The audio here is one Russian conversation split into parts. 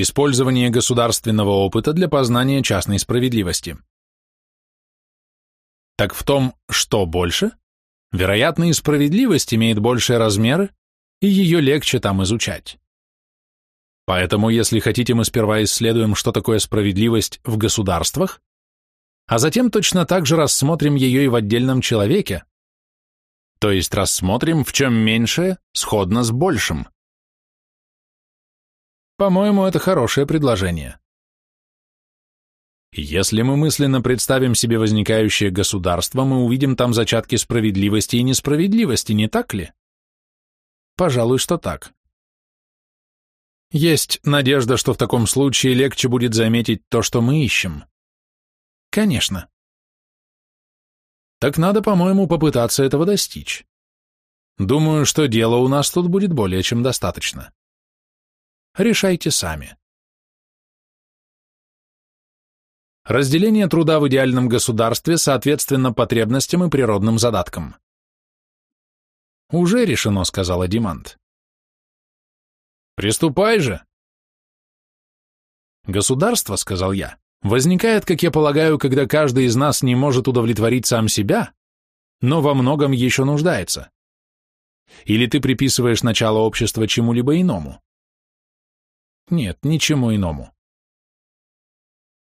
Использование государственного опыта для познания частной справедливости. Так в том, что больше, вероятно, и справедливость имеет большие размеры, и ее легче там изучать. Поэтому, если хотите, мы сперва исследуем, что такое справедливость в государствах, а затем точно так же рассмотрим ее и в отдельном человеке, то есть рассмотрим, в чем меньшее сходно с большим. По-моему, это хорошее предложение. Если мы мысленно представим себе возникающее государство, мы увидим там зачатки справедливости и несправедливости, не так ли? Пожалуй, что так. Есть надежда, что в таком случае легче будет заметить то, что мы ищем. Конечно. Так надо, по-моему, попытаться этого достичь. Думаю, что дела у нас тут будет более чем достаточно. Решайте сами. Разделение труда в идеальном государстве соответственно потребностям и природным задаткам. «Уже решено», — сказала Димант. «Приступай же!» «Государство», — сказал я, — «возникает, как я полагаю, когда каждый из нас не может удовлетворить сам себя, но во многом еще нуждается. Или ты приписываешь начало общества чему-либо иному? Нет, ничему иному.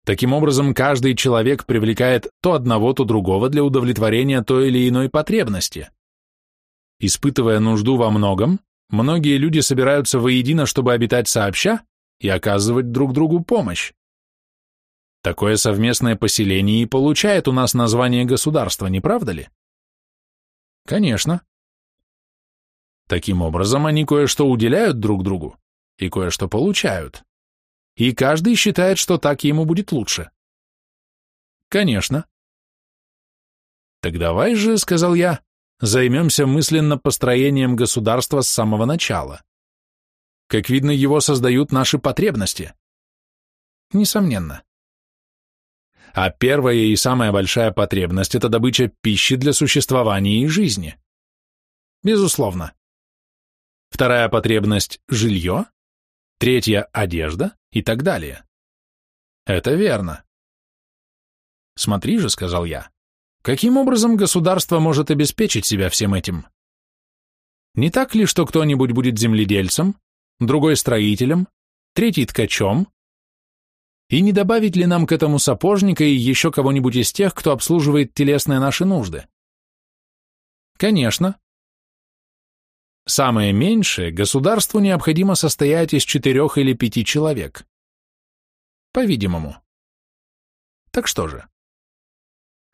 Таким образом, каждый человек привлекает то одного, то другого для удовлетворения той или иной потребности. Испытывая нужду во многом, многие люди собираются воедино, чтобы обитать сообща и оказывать друг другу помощь. Такое совместное поселение и получает у нас название государства, не правда ли? Конечно. Таким образом, они кое-что уделяют друг другу, и кое-что получают. И каждый считает, что так ему будет лучше. Конечно. Так давай же, сказал я, займемся мысленно построением государства с самого начала. Как видно, его создают наши потребности. Несомненно. А первая и самая большая потребность – это добыча пищи для существования и жизни. Безусловно. Вторая потребность – жилье, третья – одежда и так далее. Это верно. Смотри же, сказал я, каким образом государство может обеспечить себя всем этим? Не так ли, что кто-нибудь будет земледельцем, другой строителем, третий ткачом? И не добавить ли нам к этому сапожника и еще кого-нибудь из тех, кто обслуживает телесные наши нужды? Конечно, Самое меньшее государству необходимо состоять из четырех или пяти человек. По-видимому. Так что же?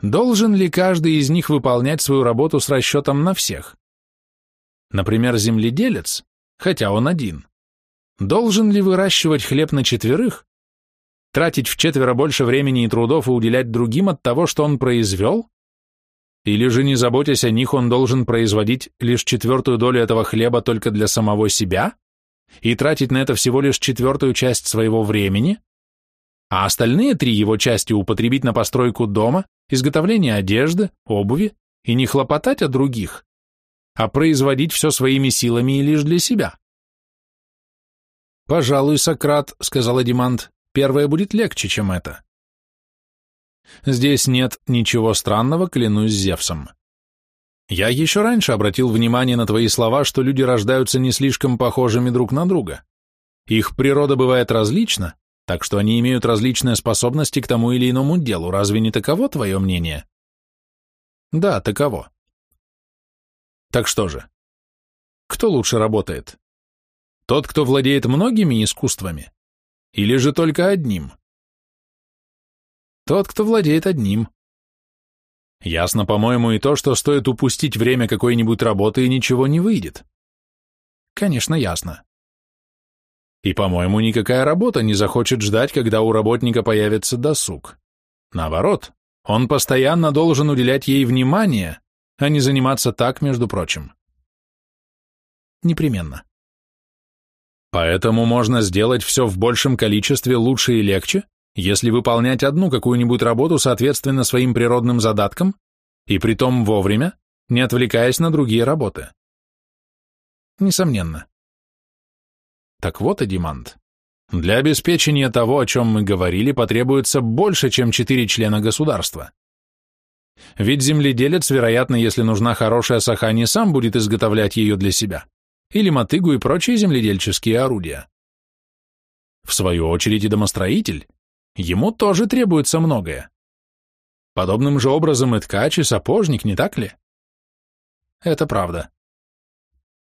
Должен ли каждый из них выполнять свою работу с расчетом на всех? Например, земледелец, хотя он один, должен ли выращивать хлеб на четверых, тратить в четверо больше времени и трудов и уделять другим от того, что он произвел, или же, не заботясь о них, он должен производить лишь четвертую долю этого хлеба только для самого себя и тратить на это всего лишь четвертую часть своего времени, а остальные три его части употребить на постройку дома, изготовление одежды, обуви и не хлопотать о других, а производить все своими силами и лишь для себя. «Пожалуй, Сократ», — сказал Адимант, — «первое будет легче, чем это». Здесь нет ничего странного, клянусь Зевсом. Я еще раньше обратил внимание на твои слова, что люди рождаются не слишком похожими друг на друга. Их природа бывает различна, так что они имеют различные способности к тому или иному делу. Разве не таково твое мнение? Да, таково. Так что же? Кто лучше работает? Тот, кто владеет многими искусствами? Или же только одним? Тот, кто владеет одним. Ясно, по-моему, и то, что стоит упустить время какой-нибудь работы и ничего не выйдет. Конечно, ясно. И, по-моему, никакая работа не захочет ждать, когда у работника появится досуг. Наоборот, он постоянно должен уделять ей внимание, а не заниматься так, между прочим. Непременно. Поэтому можно сделать все в большем количестве лучше и легче, если выполнять одну какую-нибудь работу соответственно своим природным задаткам, и притом вовремя, не отвлекаясь на другие работы. Несомненно. Так вот, Эдимант, Для обеспечения того, о чем мы говорили, потребуется больше, чем четыре члена государства. Ведь земледелец, вероятно, если нужна хорошая саха, не сам будет изготовлять ее для себя, или мотыгу и прочие земледельческие орудия. В свою очередь и домостроитель, ему тоже требуется многое. Подобным же образом и ткач, и сапожник, не так ли? Это правда.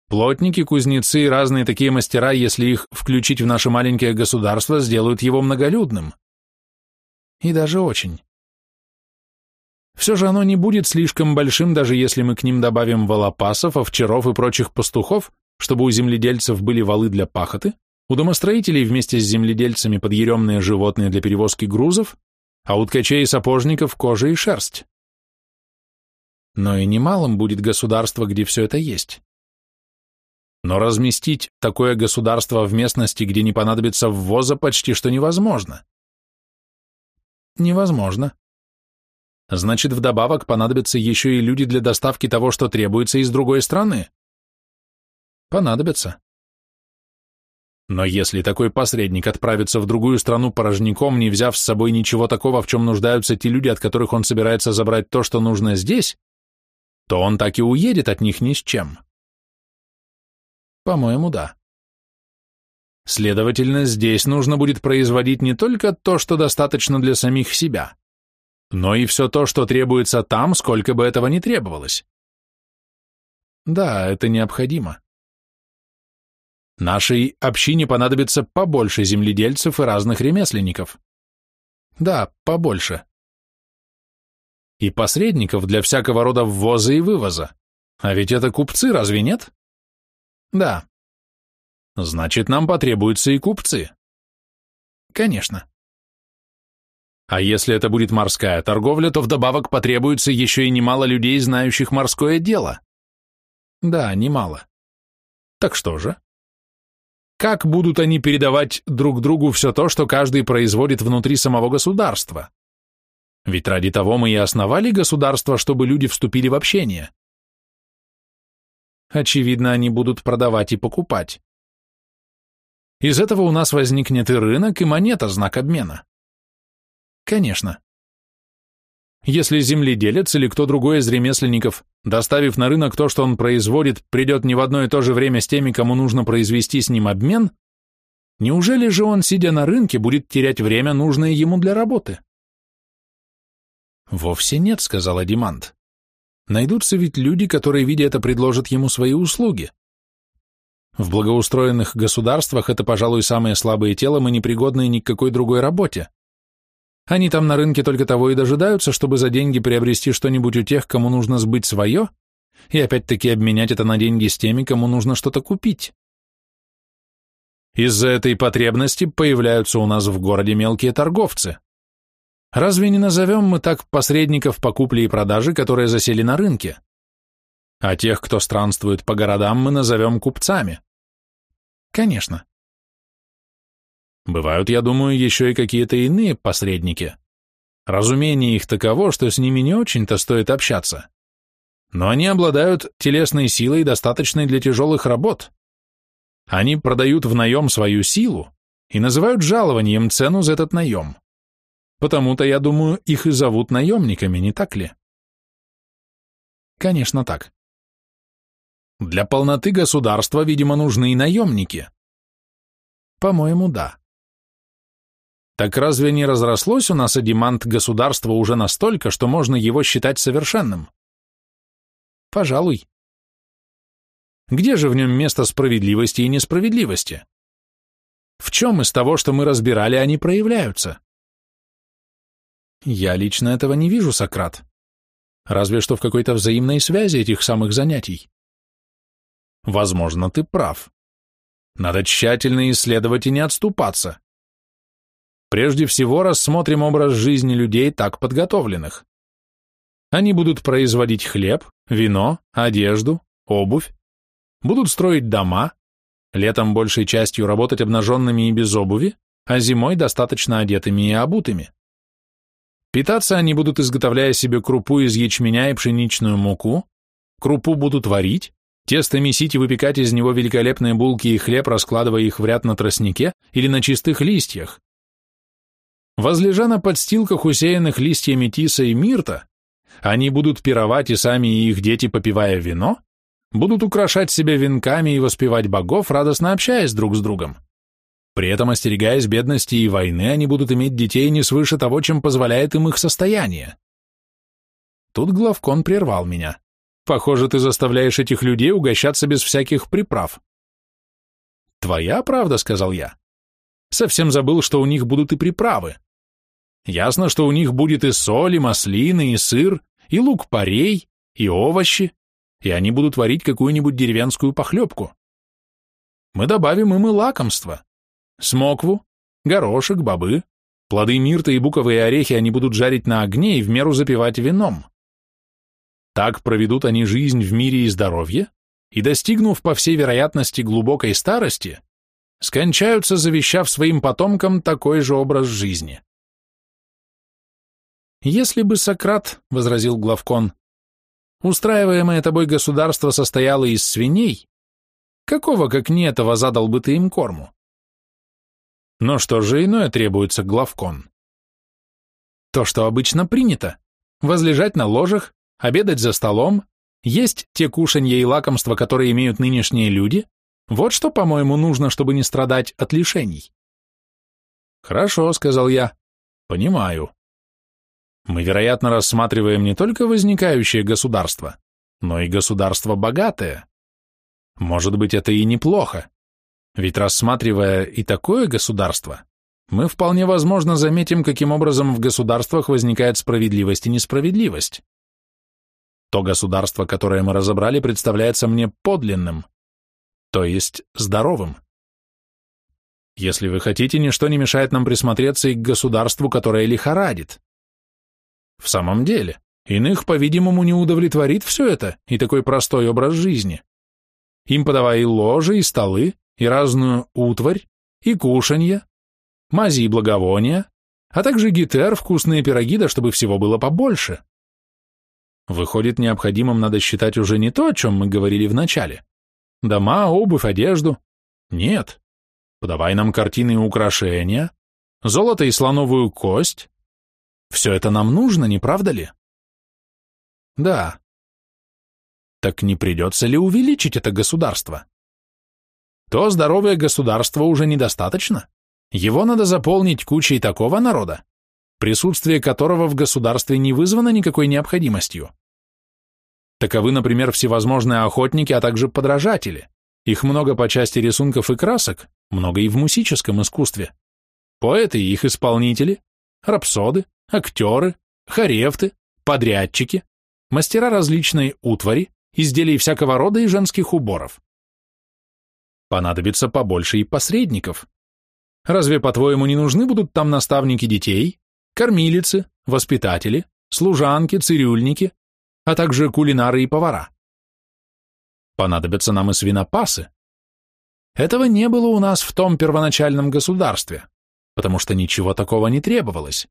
Плотники, кузнецы и разные такие мастера, если их включить в наше маленькое государство, сделают его многолюдным. И даже очень. Все же оно не будет слишком большим, даже если мы к ним добавим волопасов, овчаров и прочих пастухов, чтобы у земледельцев были валы для пахоты, у домостроителей вместе с земледельцами подъеремные животные для перевозки грузов, а у ткачей и сапожников кожа и шерсть. Но и немалым будет государство, где все это есть. Но разместить такое государство в местности, где не понадобится ввоза, почти что невозможно. Невозможно. Значит, вдобавок понадобятся еще и люди для доставки того, что требуется из другой страны. Понадобятся. Но если такой посредник отправится в другую страну порожняком, не взяв с собой ничего такого, в чем нуждаются те люди, от которых он собирается забрать то, что нужно здесь, то он так и уедет от них ни с чем. По-моему, да. Следовательно, здесь нужно будет производить не только то, что достаточно для самих себя, но и все то, что требуется там, сколько бы этого ни требовалось. Да, это необходимо. Нашей общине понадобится побольше земледельцев и разных ремесленников. Да, побольше. И посредников для всякого рода ввоза и вывоза. А ведь это купцы, разве нет? Да. Значит, нам потребуются и купцы. Конечно. А если это будет морская торговля, то вдобавок потребуется еще и немало людей, знающих морское дело. Да, немало. Так что же? Как будут они передавать друг другу все то, что каждый производит внутри самого государства? Ведь ради того мы и основали государство, чтобы люди вступили в общение. Очевидно, они будут продавать и покупать. Из этого у нас возникнет и рынок, и монета, знак обмена. Конечно. Если земледелец или кто другой из ремесленников, доставив на рынок то, что он производит, придет не в одно и то же время с теми, кому нужно произвести с ним обмен, неужели же он, сидя на рынке, будет терять время, нужное ему для работы? Вовсе нет, сказала Димант. Найдутся ведь люди, которые, видя это, предложат ему свои услуги. В благоустроенных государствах это, пожалуй, самые слабые телом и непригодные ни к какой другой работе. Они там на рынке только того и дожидаются, чтобы за деньги приобрести что-нибудь у тех, кому нужно сбыть свое, и опять-таки обменять это на деньги с теми, кому нужно что-то купить. Из-за этой потребности появляются у нас в городе мелкие торговцы. Разве не назовем мы так посредников по купле и продаже, которые засели на рынке? А тех, кто странствует по городам, мы назовем купцами. Конечно. Бывают, я думаю, еще и какие-то иные посредники. Разумение их таково, что с ними не очень-то стоит общаться. Но они обладают телесной силой, достаточной для тяжелых работ. Они продают в наем свою силу и называют жалованием цену за этот наем. Потому-то, я думаю, их и зовут наемниками, не так ли? Конечно, так. Для полноты государства, видимо, нужны и наемники. По-моему, да. Так разве не разрослось у нас адимант государства уже настолько, что можно его считать совершенным? Пожалуй. Где же в нем место справедливости и несправедливости? В чем из того, что мы разбирали, они проявляются? Я лично этого не вижу, Сократ. Разве что в какой-то взаимной связи этих самых занятий. Возможно, ты прав. Надо тщательно исследовать и не отступаться. Прежде всего рассмотрим образ жизни людей, так подготовленных. Они будут производить хлеб, вино, одежду, обувь, будут строить дома, летом большей частью работать обнаженными и без обуви, а зимой достаточно одетыми и обутыми. Питаться они будут, изготовляя себе крупу из ячменя и пшеничную муку, крупу будут варить, Тесто месить и выпекать из него великолепные булки и хлеб, раскладывая их в ряд на тростнике или на чистых листьях. Возлежа на подстилках, усеянных листьями тиса и мирта, они будут пировать и сами, и их дети, попивая вино, будут украшать себя венками и воспевать богов, радостно общаясь друг с другом. При этом, остерегаясь бедности и войны, они будут иметь детей не свыше того, чем позволяет им их состояние. Тут главкон прервал меня. Похоже, ты заставляешь этих людей угощаться без всяких приправ. Твоя правда, сказал я. Совсем забыл, что у них будут и приправы. Ясно, что у них будет и соль, и маслины, и сыр, и лук-порей, и овощи, и они будут варить какую-нибудь деревенскую похлебку. Мы добавим им и лакомство. Смокву, горошек, бобы, плоды мирта и буковые орехи они будут жарить на огне и в меру запивать вином. Так проведут они жизнь в мире и здоровье, и, достигнув, по всей вероятности, глубокой старости, скончаются, завещав своим потомкам такой же образ жизни. «Если бы Сократ, — возразил Главкон, — устраиваемое тобой государство состояло из свиней, какого, как не этого, задал бы ты им корму? Но что же иное требуется, Главкон? То, что обычно принято — возлежать на ложах, обедать за столом, есть те кушанья и лакомства, которые имеют нынешние люди, вот что, по-моему, нужно, чтобы не страдать от лишений. Хорошо, сказал я. Понимаю. Мы, вероятно, рассматриваем не только возникающее государство, но и государство богатое. Может быть, это и неплохо. Ведь рассматривая и такое государство, мы вполне возможно заметим, каким образом в государствах возникает справедливость и несправедливость. То государство, которое мы разобрали, представляется мне подлинным, то есть здоровым. Если вы хотите, ничто не мешает нам присмотреться и к государству, которое лихорадит. В самом деле, иных, по-видимому, не удовлетворит все это и такой простой образ жизни. Им подавай и ложи, и столы, и разную утварь, и кушанья, мази и благовония, а также гитер, вкусные пироги, да чтобы всего было побольше. Выходит, необходимым надо считать уже не то, о чем мы говорили в начале. Дома, обувь, одежду. Нет. Подавай нам картины и украшения, золото и слоновую кость. Все это нам нужно, не правда ли? Да. Так не придется ли увеличить это государство? То здоровое государство уже недостаточно. Его надо заполнить кучей такого народа, присутствие которого в государстве не вызвано никакой необходимостью. Таковы, например, всевозможные охотники, а также подражатели. Их много по части рисунков и красок, много и в мусическом искусстве. Поэты и их исполнители, рапсоды, актеры, хорефты, подрядчики, мастера различной утвари, изделий всякого рода и женских уборов. Понадобится побольше и посредников. Разве, по-твоему, не нужны будут там наставники детей, кормилицы, воспитатели, служанки, цирюльники, а также кулинары и повара? Понадобятся нам и свинопасы. Этого не было у нас в том первоначальном государстве, потому что ничего такого не требовалось.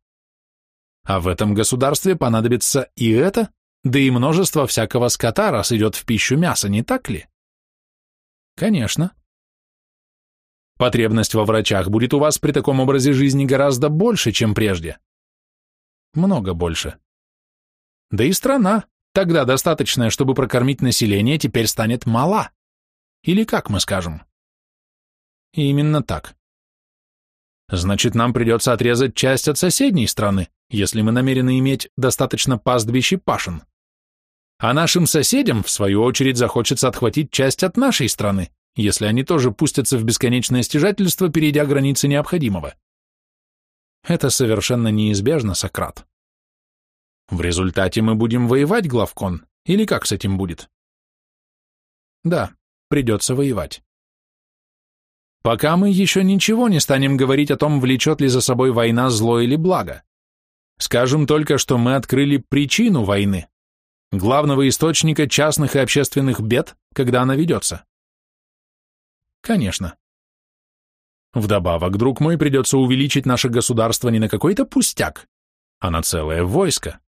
А в этом государстве понадобится и это, да и множество всякого скота, раз идет в пищу мясо, не так ли? Конечно. Потребность во врачах будет у вас при таком образе жизни гораздо больше, чем прежде. Много больше. Да и страна, тогда достаточная, чтобы прокормить население, теперь станет мала. Или как мы скажем? Именно так. Значит, нам придется отрезать часть от соседней страны, если мы намерены иметь достаточно пастбищ и пашин. А нашим соседям, в свою очередь, захочется отхватить часть от нашей страны, если они тоже пустятся в бесконечное стяжательство, перейдя границы необходимого. Это совершенно неизбежно, Сократ. В результате мы будем воевать, Главкон, или как с этим будет? Да, придется воевать. Пока мы еще ничего не станем говорить о том, влечет ли за собой война зло или благо. Скажем только, что мы открыли причину войны, главного источника частных и общественных бед, когда она ведется. Конечно. Вдобавок, друг мой, придется увеличить наше государство не на какой-то пустяк, а на целое войско.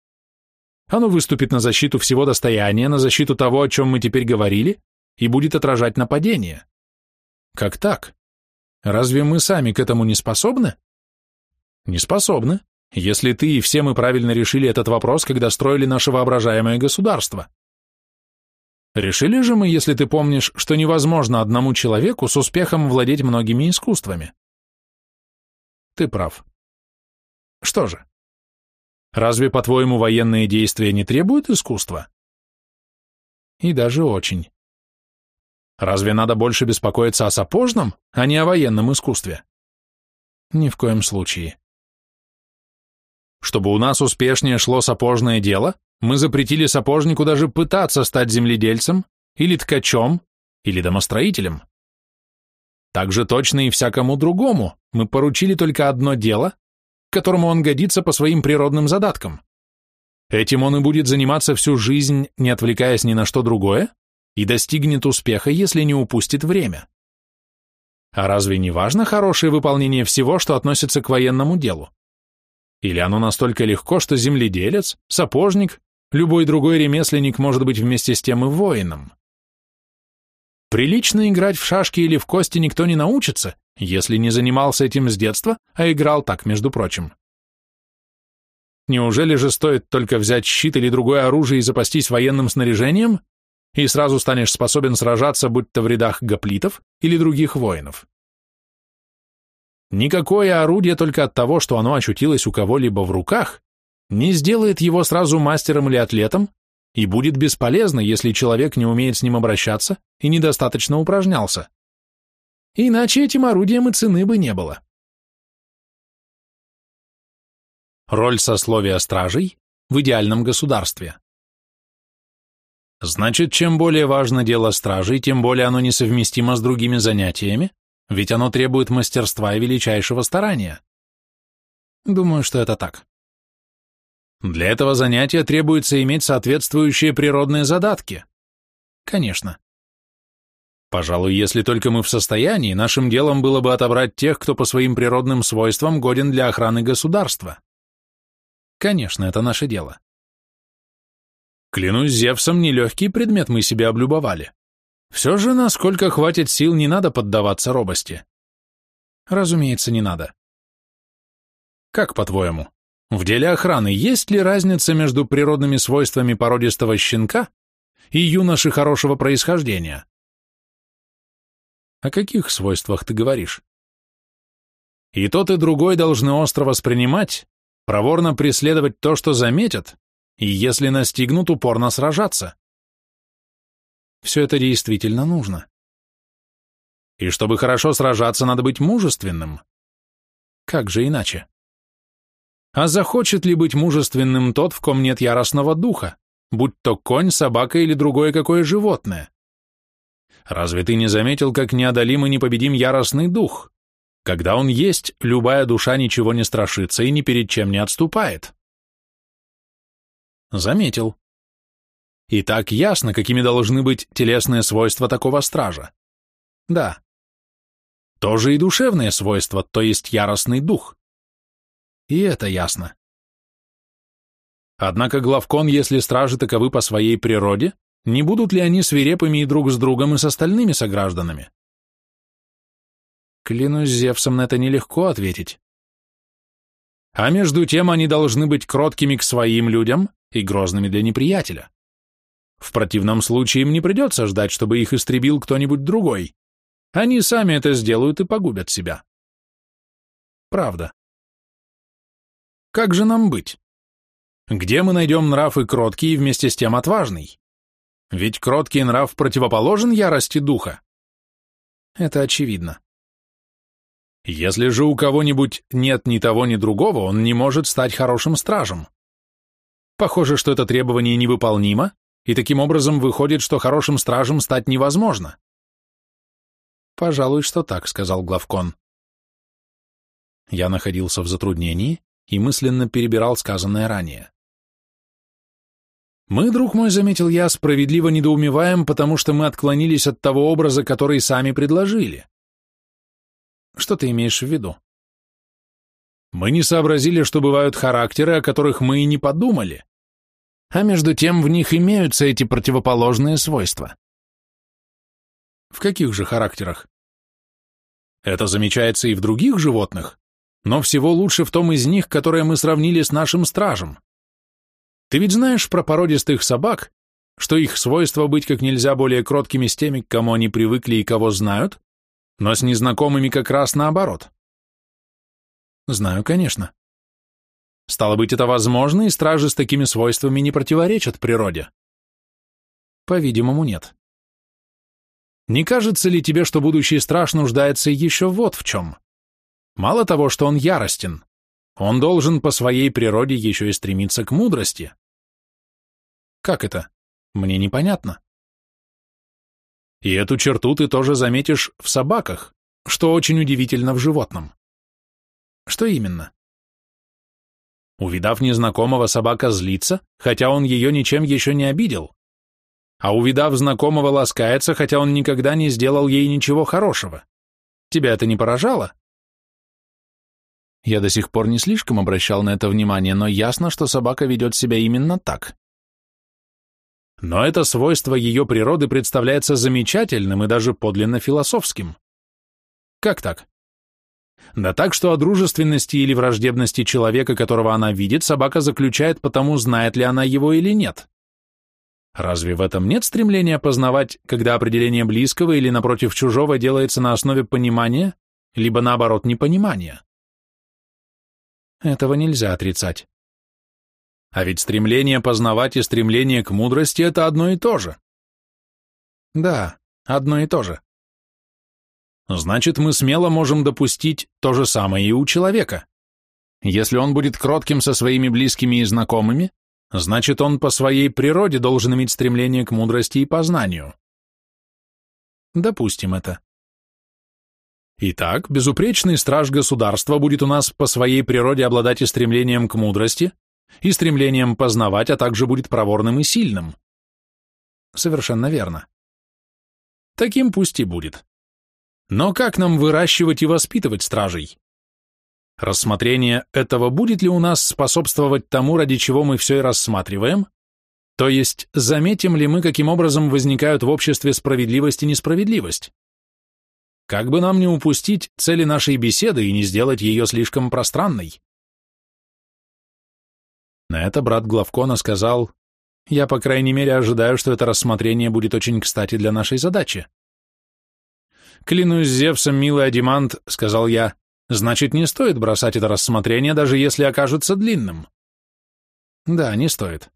Оно выступит на защиту всего достояния, на защиту того, о чем мы теперь говорили, и будет отражать нападение. Как так? Разве мы сами к этому не способны? Не способны, если ты и все мы правильно решили этот вопрос, когда строили наше воображаемое государство. Решили же мы, если ты помнишь, что невозможно одному человеку с успехом владеть многими искусствами. Ты прав. Что же? Разве, по-твоему, военные действия не требуют искусства? И даже очень. Разве надо больше беспокоиться о сапожном, а не о военном искусстве? Ни в коем случае. Чтобы у нас успешнее шло сапожное дело, мы запретили сапожнику даже пытаться стать земледельцем, или ткачом, или домостроителем. Так же точно и всякому другому мы поручили только одно дело, к которому он годится по своим природным задаткам. Этим он и будет заниматься всю жизнь, не отвлекаясь ни на что другое, и достигнет успеха, если не упустит время. А разве не важно хорошее выполнение всего, что относится к военному делу? Или оно настолько легко, что земледелец, сапожник, любой другой ремесленник может быть вместе с тем и воином? Прилично играть в шашки или в кости никто не научится, если не занимался этим с детства, а играл так, между прочим. Неужели же стоит только взять щит или другое оружие и запастись военным снаряжением, и сразу станешь способен сражаться, будь то в рядах гоплитов или других воинов? Никакое орудие только от того, что оно очутилось у кого-либо в руках, не сделает его сразу мастером или атлетом и будет бесполезно, если человек не умеет с ним обращаться и недостаточно упражнялся. Иначе этим орудием и цены бы не было. Роль сословия стражей в идеальном государстве. Значит, чем более важно дело стражей, тем более оно несовместимо с другими занятиями, ведь оно требует мастерства и величайшего старания. Думаю, что это так. Для этого занятия требуется иметь соответствующие природные задатки. Конечно. Пожалуй, если только мы в состоянии, нашим делом было бы отобрать тех, кто по своим природным свойствам годен для охраны государства. Конечно, это наше дело. Клянусь Зевсом, нелегкий предмет мы себе облюбовали. Все же, насколько хватит сил, не надо поддаваться робости. Разумеется, не надо. Как по-твоему, в деле охраны есть ли разница между природными свойствами породистого щенка и юноши хорошего происхождения? О каких свойствах ты говоришь? И тот, и другой должны остро воспринимать, проворно преследовать то, что заметят, и если настигнут, упорно сражаться. Все это действительно нужно. И чтобы хорошо сражаться, надо быть мужественным. Как же иначе? А захочет ли быть мужественным тот, в ком нет яростного духа, будь то конь, собака или другое какое животное? Разве ты не заметил, как неодолим и непобедим яростный дух? Когда он есть, любая душа ничего не страшится и ни перед чем не отступает. Заметил. И так ясно, какими должны быть телесные свойства такого стража. Да. Тоже и душевные свойства, то есть яростный дух. И это ясно. Однако главкон, если стражи таковы по своей природе, не будут ли они свирепыми и друг с другом и с остальными согражданами? Клянусь Зевсом, на это нелегко ответить. А между тем они должны быть кроткими к своим людям и грозными для неприятеля. В противном случае им не придется ждать, чтобы их истребил кто-нибудь другой. Они сами это сделают и погубят себя. Правда. Как же нам быть? Где мы найдем нрав и кроткий, и вместе с тем отважный? Ведь кроткий нрав противоположен ярости духа. Это очевидно. Если же у кого-нибудь нет ни того, ни другого, он не может стать хорошим стражем. Похоже, что это требование невыполнимо, и таким образом выходит, что хорошим стражем стать невозможно. Пожалуй, что так, сказал главкон. Я находился в затруднении и мысленно перебирал сказанное ранее. Мы, друг мой, заметил я, справедливо недоумеваем, потому что мы отклонились от того образа, который сами предложили. Что ты имеешь в виду? Мы не сообразили, что бывают характеры, о которых мы и не подумали. А между тем в них имеются эти противоположные свойства. В каких же характерах? Это замечается и в других животных, но всего лучше в том из них, которое мы сравнили с нашим стражем. Ты ведь знаешь про породистых собак, что их свойство быть как нельзя более кроткими с теми, к кому они привыкли и кого знают, но с незнакомыми как раз наоборот. Знаю, конечно. Стало быть, это возможно, и стражи с такими свойствами не противоречат природе? По-видимому, нет. Не кажется ли тебе, что будущий страж нуждается еще вот в чем? Мало того, что он яростен, он должен по своей природе еще и стремиться к мудрости. Как это? Мне непонятно. И эту черту ты тоже заметишь в собаках, что очень удивительно в животном. Что именно? Увидав незнакомого, собака злится, хотя он ее ничем еще не обидел. А увидав знакомого, ласкается, хотя он никогда не сделал ей ничего хорошего. Тебя это не поражало? Я до сих пор не слишком обращал на это внимание, но ясно, что собака ведет себя именно так. Но это свойство ее природы представляется замечательным и даже подлинно философским. Как так? Да так, что о дружественности или враждебности человека, которого она видит, собака заключает потому, знает ли она его или нет. Разве в этом нет стремления познавать, когда определение близкого или, напротив, чужого делается на основе понимания, либо, наоборот, непонимания? Этого нельзя отрицать. А ведь стремление познавать и стремление к мудрости – это одно и то же. Да, одно и то же. Значит, мы смело можем допустить то же самое и у человека. Если он будет кротким со своими близкими и знакомыми, значит, он по своей природе должен иметь стремление к мудрости и познанию. Допустим это. Итак, безупречный страж государства будет у нас по своей природе обладать и стремлением к мудрости, и стремлением познавать, а также будет проворным и сильным. Совершенно верно. Таким пусть и будет. Но как нам выращивать и воспитывать стражей? Рассмотрение этого будет ли у нас способствовать тому, ради чего мы все и рассматриваем? То есть, заметим ли мы, каким образом возникают в обществе справедливость и несправедливость? Как бы нам не упустить цели нашей беседы и не сделать ее слишком пространной? На это брат Главкона сказал, «Я, по крайней мере, ожидаю, что это рассмотрение будет очень кстати для нашей задачи». «Клянусь Зевсом, милый Адимант», — сказал я, «значит, не стоит бросать это рассмотрение, даже если окажется длинным». «Да, не стоит».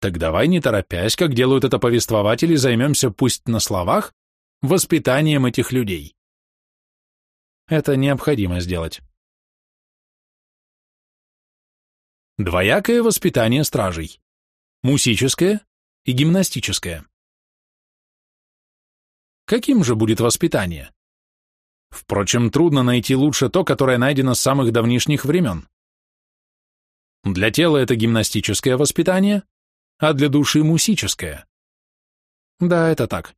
«Так давай, не торопясь, как делают это повествователи, займемся, пусть на словах, воспитанием этих людей». Это необходимо сделать. Двоякое воспитание стражей. Мусическое и гимнастическое. Каким же будет воспитание? Впрочем, трудно найти лучше то, которое найдено с самых давнишних времен. Для тела это гимнастическое воспитание, а для души мусическое. Да, это так.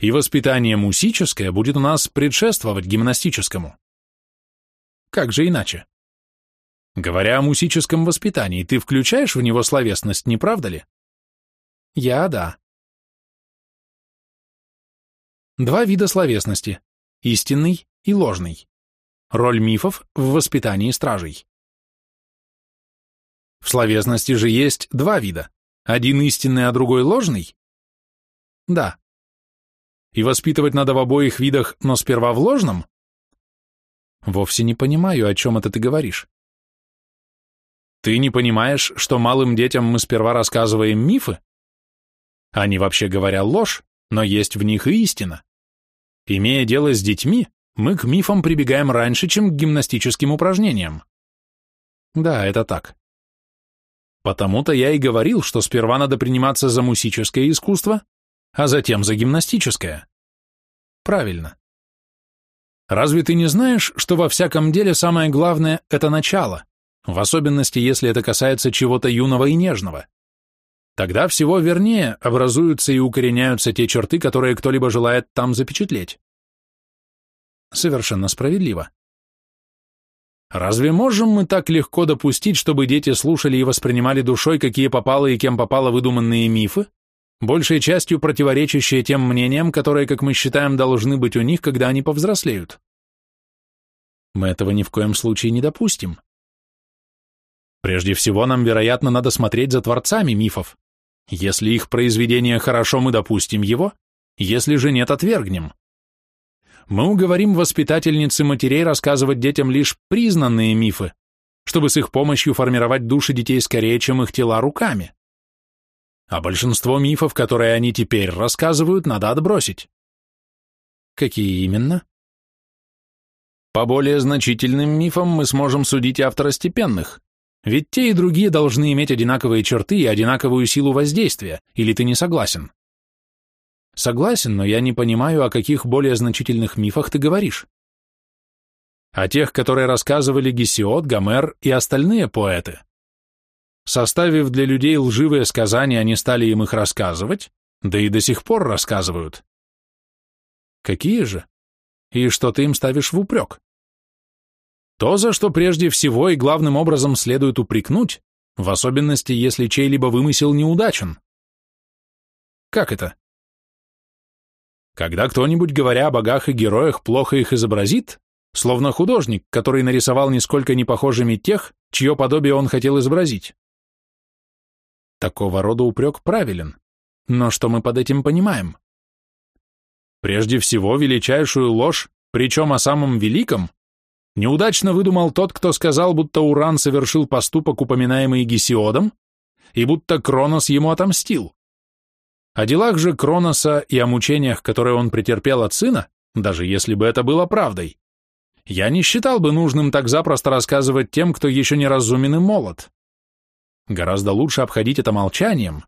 И воспитание мусическое будет у нас предшествовать гимнастическому. Как же иначе? Говоря о мусическом воспитании, ты включаешь в него словесность, не правда ли? Я – да. Два вида словесности – истинный и ложный. Роль мифов в воспитании стражей. В словесности же есть два вида. Один истинный, а другой ложный? Да. И воспитывать надо в обоих видах, но сперва в ложном? Вовсе не понимаю, о чем это ты говоришь. Ты не понимаешь, что малым детям мы сперва рассказываем мифы? Они, вообще говоря, ложь, но есть в них и истина. Имея дело с детьми, мы к мифам прибегаем раньше, чем к гимнастическим упражнениям. Да, это так. Потому-то я и говорил, что сперва надо приниматься за мусическое искусство, а затем за гимнастическое. Правильно. Разве ты не знаешь, что во всяком деле самое главное – это начало, в особенности, если это касается чего-то юного и нежного? Тогда всего вернее образуются и укореняются те черты, которые кто-либо желает там запечатлеть. Совершенно справедливо. Разве можем мы так легко допустить, чтобы дети слушали и воспринимали душой, какие попало и кем попало выдуманные мифы, большей частью противоречащие тем мнениям, которые, как мы считаем, должны быть у них, когда они повзрослеют. Мы этого ни в коем случае не допустим. Прежде всего, нам, вероятно, надо смотреть за творцами мифов. Если их произведение хорошо, мы допустим его, если же нет, отвергнем. Мы уговорим воспитательницы матерей рассказывать детям лишь признанные мифы, чтобы с их помощью формировать души детей скорее, чем их тела руками. А большинство мифов, которые они теперь рассказывают, надо отбросить. Какие именно? По более значительным мифам мы сможем судить и второстепенных, ведь те и другие должны иметь одинаковые черты и одинаковую силу воздействия, или ты не согласен? Согласен, но я не понимаю, о каких более значительных мифах ты говоришь. О тех, которые рассказывали Гесиод, Гомер и остальные поэты. Составив для людей лживые сказания, они стали им их рассказывать, да и до сих пор рассказывают. Какие же? И что ты им ставишь в упрек? То, за что прежде всего и главным образом следует упрекнуть, в особенности, если чей-либо вымысел неудачен. Как это? Когда кто-нибудь, говоря о богах и героях, плохо их изобразит, словно художник, который нарисовал нисколько не похожими тех, чье подобие он хотел изобразить. Такого рода упрек правилен, но что мы под этим понимаем? Прежде всего, величайшую ложь, причем о самом великом, Неудачно выдумал тот, кто сказал, будто Уран совершил поступок, упоминаемый Гесиодом, и будто Кронос ему отомстил. О делах же Кроноса и о мучениях, которые он претерпел от сына, даже если бы это было правдой, я не считал бы нужным так запросто рассказывать тем, кто еще не разумен и молод. Гораздо лучше обходить это молчанием.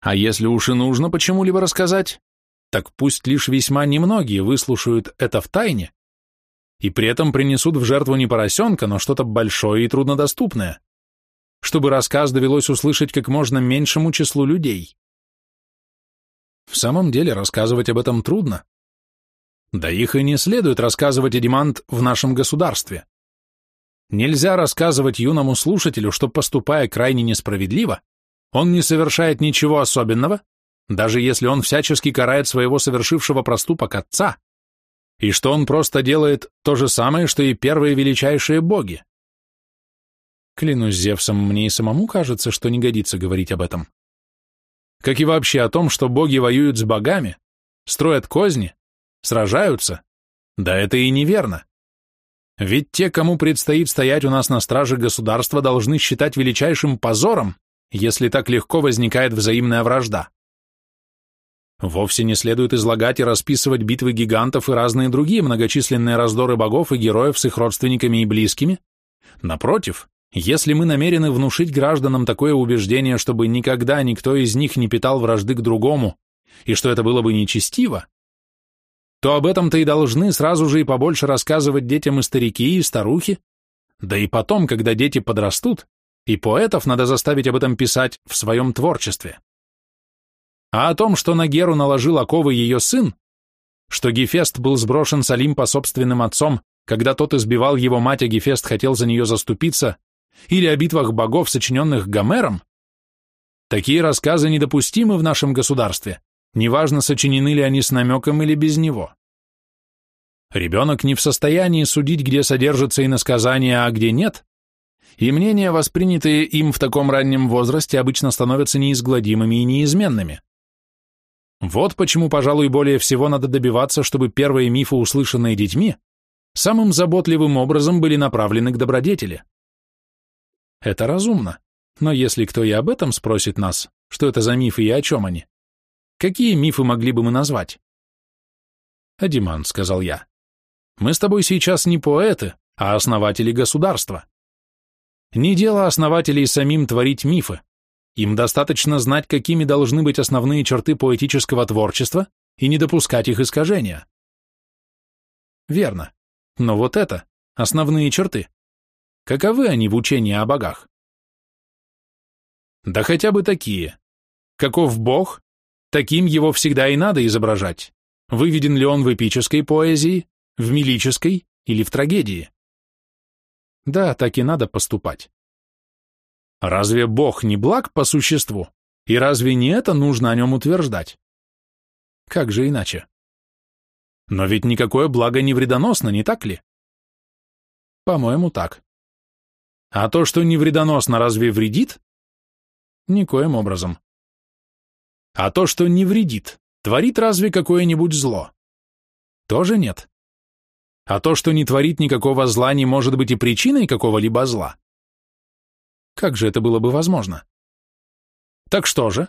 А если уж и нужно почему-либо рассказать, так пусть лишь весьма немногие выслушают это в тайне и при этом принесут в жертву не поросенка, но что-то большое и труднодоступное, чтобы рассказ довелось услышать как можно меньшему числу людей. В самом деле рассказывать об этом трудно. Да их и не следует рассказывать Эдимант в нашем государстве. Нельзя рассказывать юному слушателю, что, поступая крайне несправедливо, он не совершает ничего особенного, даже если он всячески карает своего совершившего проступок отца, и что он просто делает то же самое, что и первые величайшие боги. Клянусь Зевсом, мне и самому кажется, что не годится говорить об этом. Как и вообще о том, что боги воюют с богами, строят козни, сражаются. Да это и неверно. Ведь те, кому предстоит стоять у нас на страже государства, должны считать величайшим позором, если так легко возникает взаимная вражда. Вовсе не следует излагать и расписывать битвы гигантов и разные другие многочисленные раздоры богов и героев с их родственниками и близкими. Напротив, если мы намерены внушить гражданам такое убеждение, чтобы никогда никто из них не питал вражды к другому, и что это было бы нечестиво, то об этом-то и должны сразу же и побольше рассказывать детям и старики, и старухи, да и потом, когда дети подрастут, и поэтов надо заставить об этом писать в своем творчестве. А о том, что на Геру наложил оковы ее сын, что Гефест был сброшен с Олимпа собственным отцом, когда тот избивал его мать, а Гефест хотел за нее заступиться, или о битвах богов, сочиненных Гомером, такие рассказы недопустимы в нашем государстве, неважно, сочинены ли они с намеком или без него. Ребенок не в состоянии судить, где содержится иносказание, а где нет, и мнения, воспринятые им в таком раннем возрасте, обычно становятся неизгладимыми и неизменными. Вот почему, пожалуй, более всего надо добиваться, чтобы первые мифы, услышанные детьми, самым заботливым образом были направлены к добродетели. Это разумно, но если кто и об этом спросит нас, что это за мифы и о чем они, какие мифы могли бы мы назвать? «Адиман», — сказал я, — «мы с тобой сейчас не поэты, а основатели государства. Не дело основателей самим творить мифы, им достаточно знать, какими должны быть основные черты поэтического творчества и не допускать их искажения. Верно. Но вот это – основные черты. Каковы они в учении о богах? Да хотя бы такие. Каков бог, таким его всегда и надо изображать. Выведен ли он в эпической поэзии, в милической или в трагедии? Да, так и надо поступать. Разве Бог не благ по существу? И разве не это нужно о нем утверждать? Как же иначе? Но ведь никакое благо не вредоносно, не так ли? По-моему, так. А то, что не вредоносно, разве вредит? Никоим образом. А то, что не вредит, творит разве какое-нибудь зло? Тоже нет. А то, что не творит никакого зла, не может быть и причиной какого-либо зла. Как же это было бы возможно? Так что же?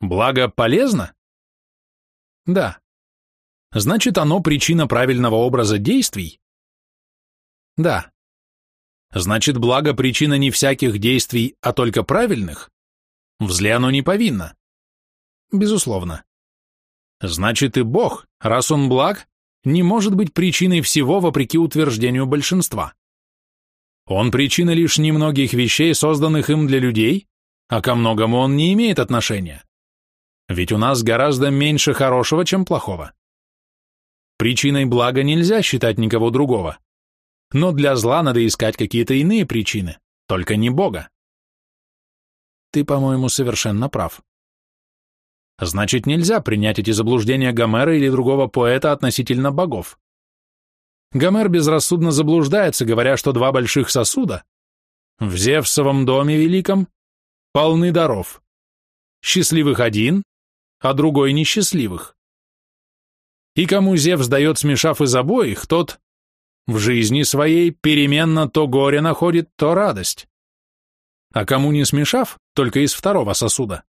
Благо полезно? Да. Значит, оно причина правильного образа действий? Да. Значит, благо причина не всяких действий, а только правильных? В зле оно не повинно. Безусловно. Значит, и Бог, раз он благ, не может быть причиной всего вопреки утверждению большинства. Он причина лишь немногих вещей, созданных им для людей, а ко многому он не имеет отношения. Ведь у нас гораздо меньше хорошего, чем плохого. Причиной блага нельзя считать никого другого. Но для зла надо искать какие-то иные причины, только не Бога. Ты, по-моему, совершенно прав. Значит, нельзя принять эти заблуждения Гомера или другого поэта относительно богов. Гомер безрассудно заблуждается, говоря, что два больших сосуда в Зевсовом доме великом полны даров. Счастливых один, а другой несчастливых. И кому Зевс дает, смешав из обоих, тот в жизни своей переменно то горе находит, то радость. А кому не смешав, только из второго сосуда,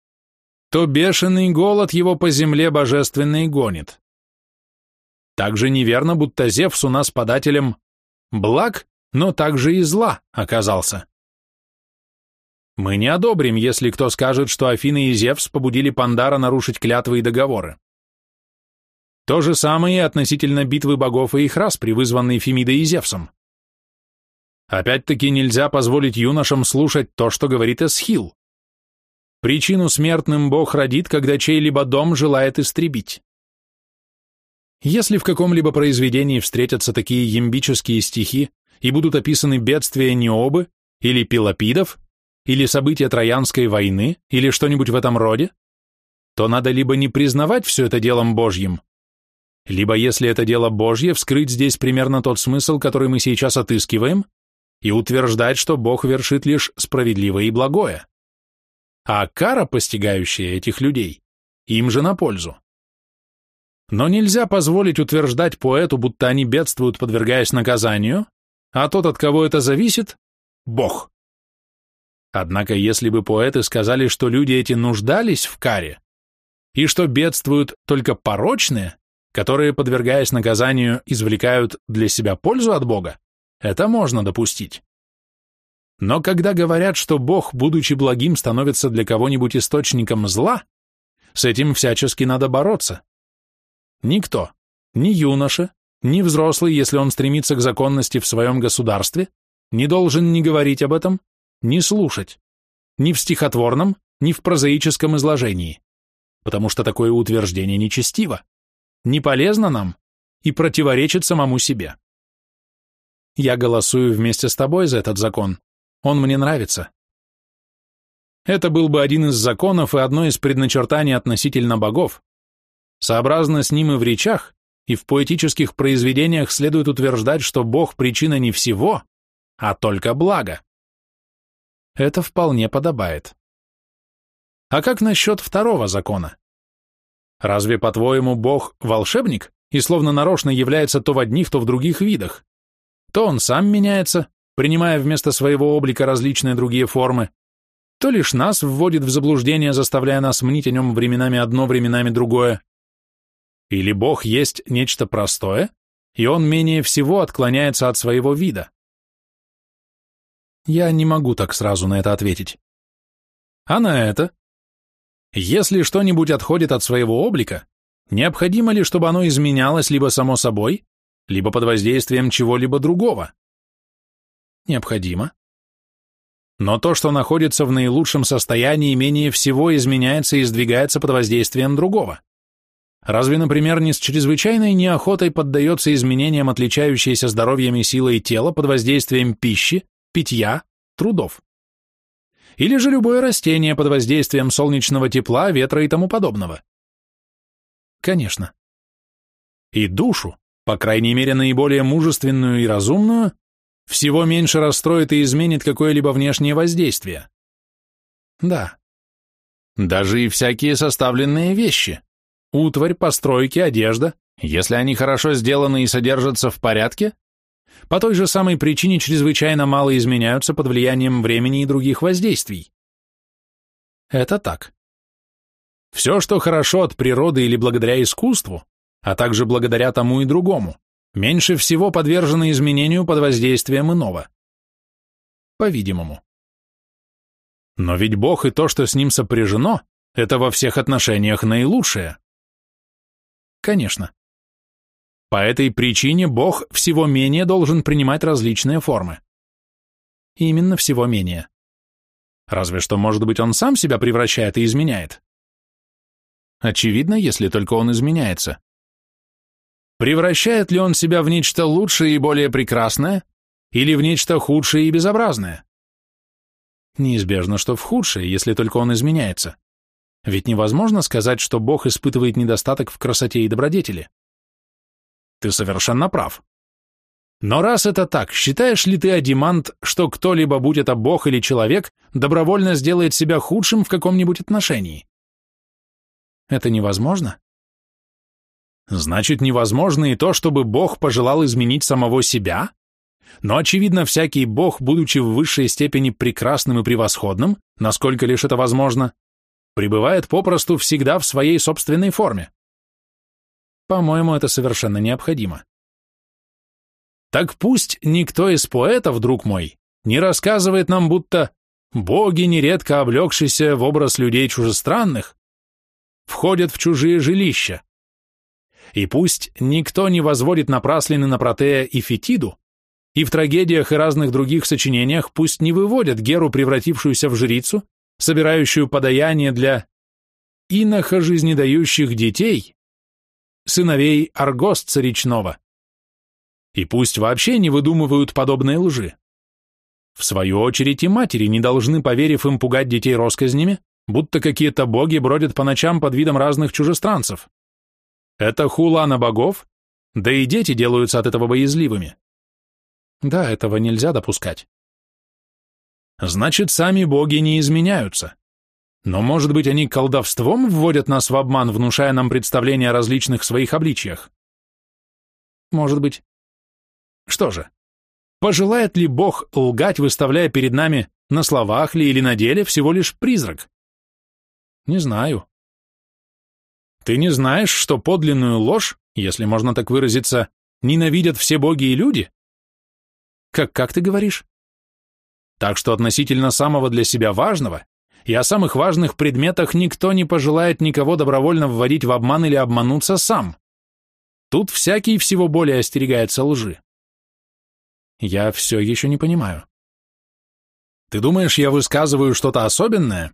то бешеный голод его по земле божественной гонит. Также неверно, будто Зевс у нас подателем благ, но также и зла оказался. Мы не одобрим, если кто скажет, что Афины и Зевс побудили Пандара нарушить клятвы и договоры. То же самое и относительно битвы богов и их рас, привызванной Фемидой и Зевсом. Опять-таки нельзя позволить юношам слушать то, что говорит Эсхил. Причину смертным Бог родит, когда чей-либо дом желает истребить. Если в каком-либо произведении встретятся такие ямбические стихи и будут описаны бедствия Необы или Пелопидов, или события Троянской войны, или что-нибудь в этом роде, то надо либо не признавать все это делом Божьим, либо, если это дело Божье, вскрыть здесь примерно тот смысл, который мы сейчас отыскиваем, и утверждать, что Бог вершит лишь справедливое и благое а кара, постигающая этих людей, им же на пользу. Но нельзя позволить утверждать поэту, будто они бедствуют, подвергаясь наказанию, а тот, от кого это зависит, — Бог. Однако, если бы поэты сказали, что люди эти нуждались в каре, и что бедствуют только порочные, которые, подвергаясь наказанию, извлекают для себя пользу от Бога, это можно допустить. Но когда говорят, что Бог, будучи благим, становится для кого-нибудь источником зла, с этим всячески надо бороться. Никто, ни юноша, ни взрослый, если он стремится к законности в своем государстве, не должен ни говорить об этом, ни слушать, ни в стихотворном, ни в прозаическом изложении, потому что такое утверждение нечестиво, не полезно нам и противоречит самому себе. Я голосую вместе с тобой за этот закон, он мне нравится. Это был бы один из законов и одно из предначертаний относительно богов. Сообразно с ним и в речах, и в поэтических произведениях следует утверждать, что Бог – причина не всего, а только блага. Это вполне подобает. А как насчет второго закона? Разве, по-твоему, Бог – волшебник и словно нарочно является то в одних, то в других видах? То он сам меняется, принимая вместо своего облика различные другие формы, то лишь нас вводит в заблуждение, заставляя нас мнить о нем временами одно, временами другое. Или Бог есть нечто простое, и он менее всего отклоняется от своего вида. Я не могу так сразу на это ответить. А на это? Если что-нибудь отходит от своего облика, необходимо ли, чтобы оно изменялось либо само собой, либо под воздействием чего-либо другого? необходимо. Но то, что находится в наилучшем состоянии, менее всего изменяется и сдвигается под воздействием другого. Разве, например, не с чрезвычайной неохотой поддается изменениям, отличающиеся здоровьем и силой тела под воздействием пищи, питья, трудов? или же любое растение под воздействием солнечного тепла, ветра и тому подобного. Конечно. И душу, по крайней мере наиболее мужественную и разумную, всего меньше расстроит и изменит какое-либо внешнее воздействие. Да. Даже и всякие составленные вещи. Утварь, постройки, одежда, если они хорошо сделаны и содержатся в порядке, по той же самой причине чрезвычайно мало изменяются под влиянием времени и других воздействий. Это так. Все, что хорошо от природы или благодаря искусству, а также благодаря тому и другому, меньше всего подвержено изменению под воздействием иного. По-видимому. Но ведь Бог и то, что с ним сопряжено, это во всех отношениях наилучшее. Конечно. По этой причине Бог всего менее должен принимать различные формы. Именно всего менее. Разве что, может быть, он сам себя превращает и изменяет. Очевидно, если только он изменяется. Превращает ли он себя в нечто лучшее и более прекрасное, или в нечто худшее и безобразное? Неизбежно, что в худшее, если только он изменяется. Ведь невозможно сказать, что Бог испытывает недостаток в красоте и добродетели. Ты совершенно прав. Но раз это так, считаешь ли ты, Адимант, что кто-либо, будь это Бог или человек, добровольно сделает себя худшим в каком-нибудь отношении? Это невозможно? Значит, невозможно и то, чтобы Бог пожелал изменить самого себя? Но, очевидно, всякий Бог, будучи в высшей степени прекрасным и превосходным, насколько лишь это возможно, пребывает попросту всегда в своей собственной форме. По-моему, это совершенно необходимо. Так пусть никто из поэтов, друг мой, не рассказывает нам, будто боги, нередко облегшиеся в образ людей чужестранных, входят в чужие жилища. И пусть никто не возводит напраслины на Протея и Фетиду, и в трагедиях и разных других сочинениях пусть не выводят Геру, превратившуюся в жрицу, собирающую подаяние для иноха жизнедающих детей, сыновей Аргостца речного. И пусть вообще не выдумывают подобные лжи. В свою очередь и матери не должны, поверив им, пугать детей россказнями, будто какие-то боги бродят по ночам под видом разных чужестранцев. Это хула на богов, да и дети делаются от этого боязливыми. Да, этого нельзя допускать. Значит, сами боги не изменяются. Но, может быть, они колдовством вводят нас в обман, внушая нам представления о различных своих обличиях? Может быть. Что же, пожелает ли Бог лгать, выставляя перед нами на словах ли или на деле всего лишь призрак? Не знаю. Ты не знаешь, что подлинную ложь, если можно так выразиться, ненавидят все боги и люди? Как, как ты говоришь? Так что относительно самого для себя важного и о самых важных предметах никто не пожелает никого добровольно вводить в обман или обмануться сам. Тут всякий всего более остерегается лжи. Я все еще не понимаю. Ты думаешь, я высказываю что-то особенное?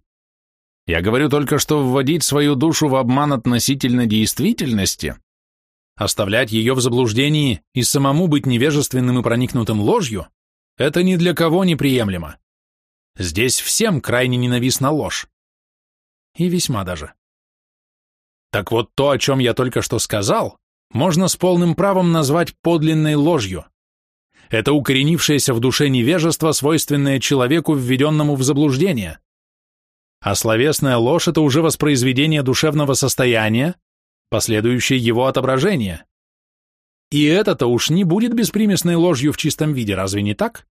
Я говорю только, что вводить свою душу в обман относительно действительности, оставлять ее в заблуждении и самому быть невежественным и проникнутым ложью, это ни для кого неприемлемо. Здесь всем крайне ненавистна ложь. И весьма даже. Так вот то, о чем я только что сказал, можно с полным правом назвать подлинной ложью. Это укоренившееся в душе невежество, свойственное человеку, введенному в заблуждение. А словесная ложь – это уже воспроизведение душевного состояния, последующее его отображение. И это-то уж не будет беспримесной ложью в чистом виде, разве не так?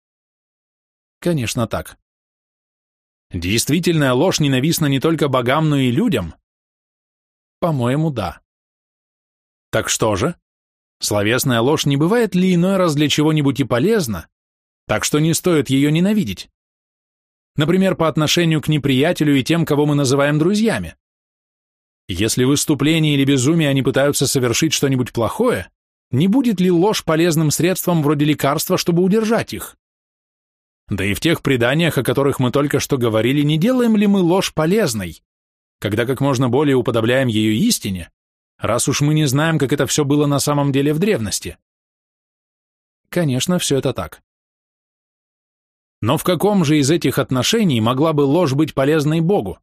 Конечно, так. Действительная ложь ненавистна не только богам, но и людям? По-моему, да. Так что же? Словесная ложь не бывает ли иной раз для чего-нибудь и полезна, так что не стоит ее ненавидеть? Например, по отношению к неприятелю и тем, кого мы называем друзьями. Если в выступлении или безумии они пытаются совершить что-нибудь плохое, не будет ли ложь полезным средством вроде лекарства, чтобы удержать их? Да и в тех преданиях, о которых мы только что говорили, не делаем ли мы ложь полезной, когда как можно более уподобляем ее истине, раз уж мы не знаем, как это все было на самом деле в древности? Конечно, все это так. Но в каком же из этих отношений могла бы ложь быть полезной Богу?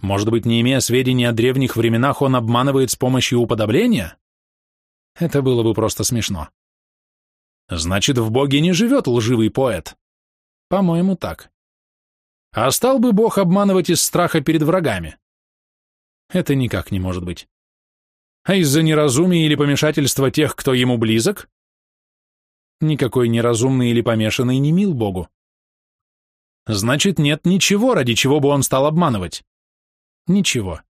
Может быть, не имея сведений о древних временах, он обманывает с помощью уподобления? Это было бы просто смешно. Значит, в Боге не живет лживый поэт. По-моему, так. А стал бы Бог обманывать из страха перед врагами? Это никак не может быть. А из-за неразумия или помешательства тех, кто ему близок? Никакой неразумный или помешанный не мил Богу. Значит, нет ничего, ради чего бы он стал обманывать. Ничего.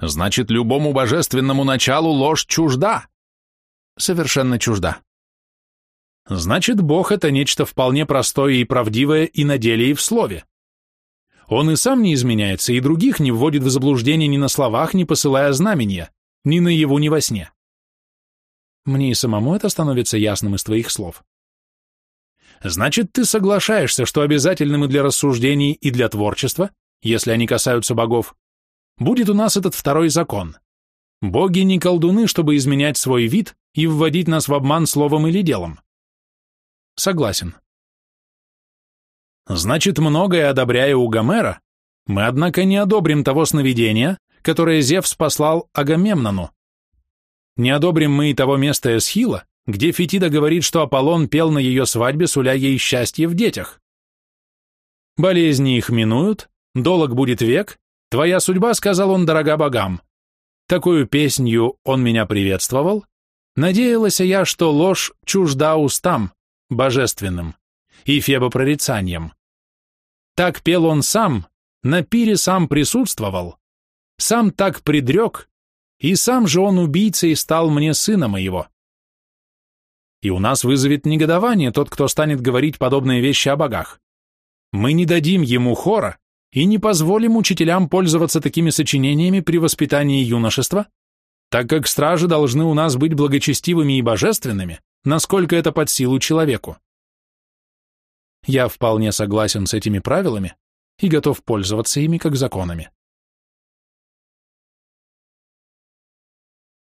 Значит, любому божественному началу ложь чужда. Совершенно чужда. Значит, Бог — это нечто вполне простое и правдивое и на деле, и в слове. Он и сам не изменяется, и других не вводит в заблуждение ни на словах, ни посылая знамения, ни наяву, ни во сне. Мне и самому это становится ясным из твоих слов. Значит, ты соглашаешься, что обязательным и для рассуждений, и для творчества, если они касаются богов, будет у нас этот второй закон. Боги не колдуны, чтобы изменять свой вид и вводить нас в обман словом или делом. Согласен. Значит, многое одобряя у Гомера, мы, однако, не одобрим того сновидения, которое Зевс послал Агамемнону. Не одобрим мы и того места Эсхила, где Фетида говорит, что Аполлон пел на ее свадьбе, суля ей счастье в детях. Болезни их минуют, долог будет век, твоя судьба, сказал он, дорога богам. Такую песнью он меня приветствовал, надеялась я, что ложь чужда устам, божественным, и фебопрорицанием. Так пел он сам, на пире сам присутствовал, сам так предрек, и сам же он убийцей стал мне сына моего. И у нас вызовет негодование тот, кто станет говорить подобные вещи о богах. Мы не дадим ему хора и не позволим учителям пользоваться такими сочинениями при воспитании юношества, так как стражи должны у нас быть благочестивыми и божественными, насколько это под силу человеку. Я вполне согласен с этими правилами и готов пользоваться ими как законами.